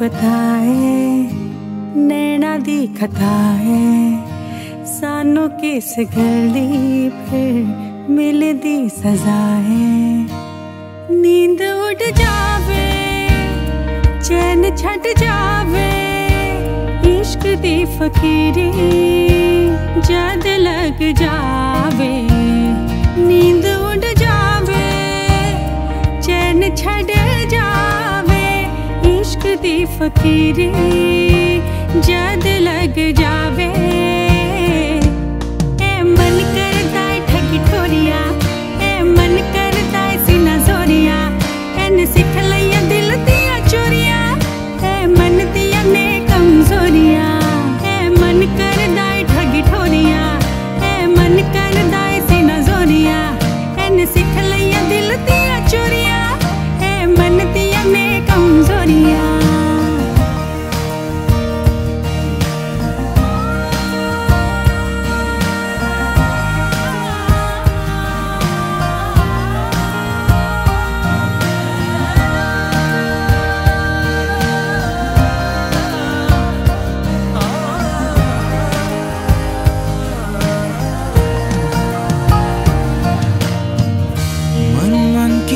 बताए नैना दी कथाए सानू किस गली फिर मिलदी सजाए। नींद उड़ जावे, चैन छट जावे। इश्क दी फकीरी जद लग जावे। नींद दी फकीरी जद लग जा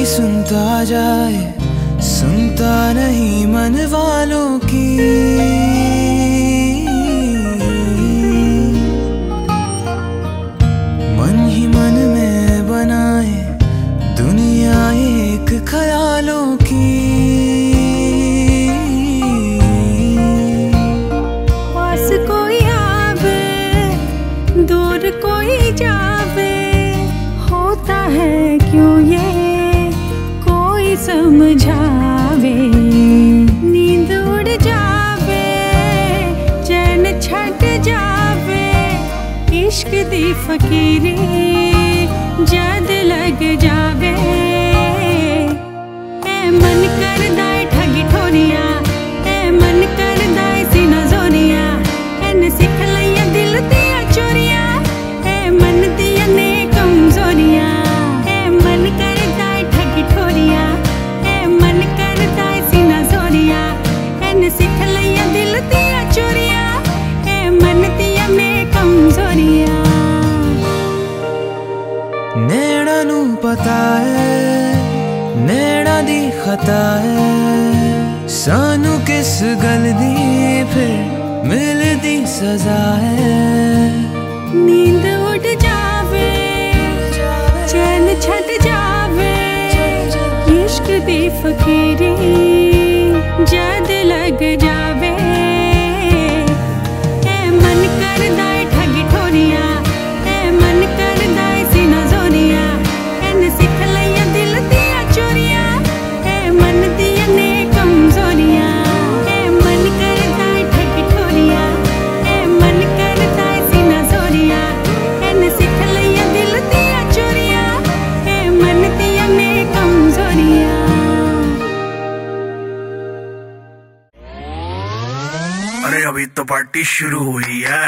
सुनता जाए सुनता नहीं मन वालों की। समझावे नींद उड़ जावे चैन छट जावे इश्क दी फकीरी जद जग ਤੈਨੂੰ ਪਤਾ ਹੈ ਨੇੜਾ ਦੀ ਖਤਾ ਹੈ ਸਾਨੂੰ ਕਿਸ ਗੱਲ ਦੀ ਫਿਰ ਮਿਲਦੀ ਸਜ਼ਾ ਹੈ ਨੀਂਦ ਉੱਡ ਜਾਵੇ ਚੈਨ ਛੱਡ ਜਾਵੇ ਇਸ਼ਕ ਦੀ ਫਕੀਰੀ ਜੈ अरे अभी तो पार्टी शुरू हुई है।